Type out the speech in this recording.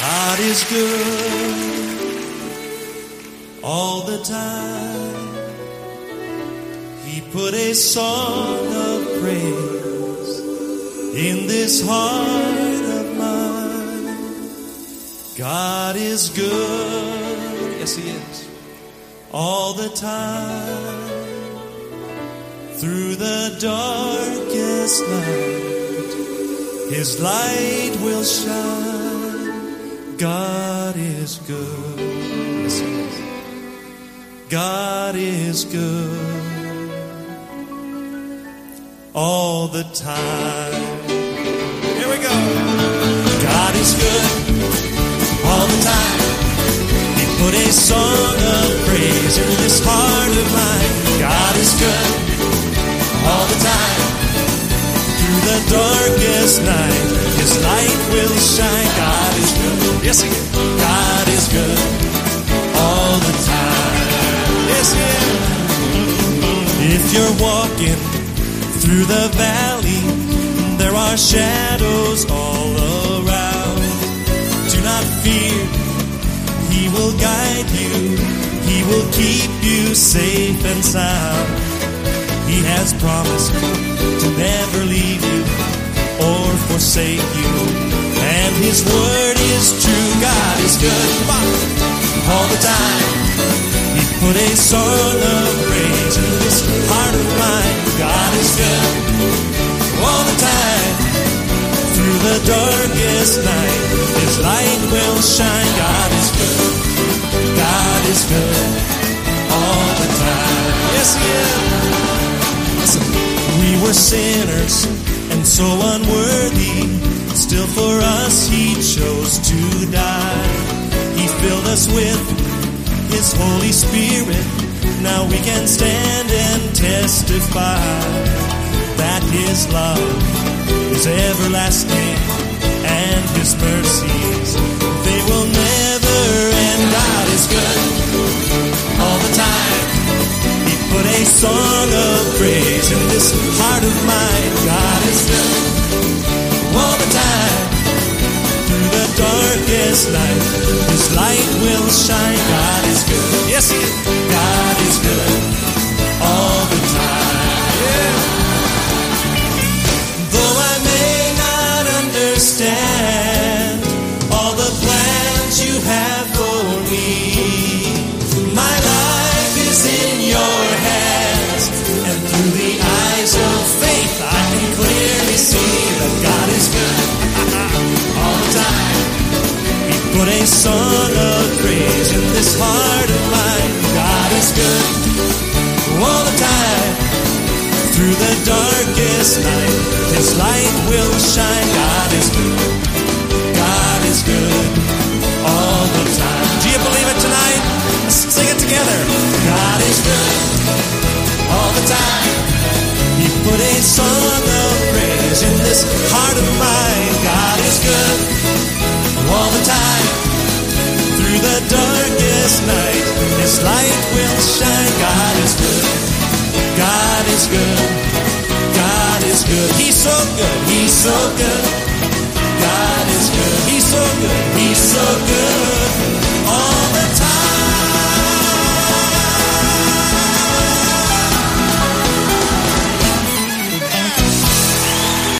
God is good all the time. He put a song of praise in this heart of mine. God is good. Yes, He is. All the time. Through the darkest night, His light will shine. God is good. God is good all the time. Light will shine. God is good. Yes, He is. God is good all the time. Yes, He is. If you're walking through the valley, there are shadows all around. Do not fear, He will guide you. He will keep you safe and sound. He has promised to never leave you or forsake you. And His word is true. God is good all the time. He put a song of praise in this heart of mine. God is good all the time. Through the darkest night, His light will shine. God is good. God is good all the time. Yes, He is. We were sinners and so unworthy. Still for us he chose to die. He filled us with his Holy Spirit. Now we can stand and testify that his love is everlasting and his mercies, they will never end. God is good all the time. He put a song of praise in this heart of mine. God darkest night, His light will shine. God is good. Yes, He is Put a song of praise in this heart of mine. God is good all the time. Through the darkest night, His light will shine. God is good. God is good all the time. Do you believe it tonight? Let's sing it together. God is good all the time. He put a song of praise in this heart of mine. God is good all the time. Darkest night, His light will shine. God is good. God is good. God is good. He's so good. He's so good.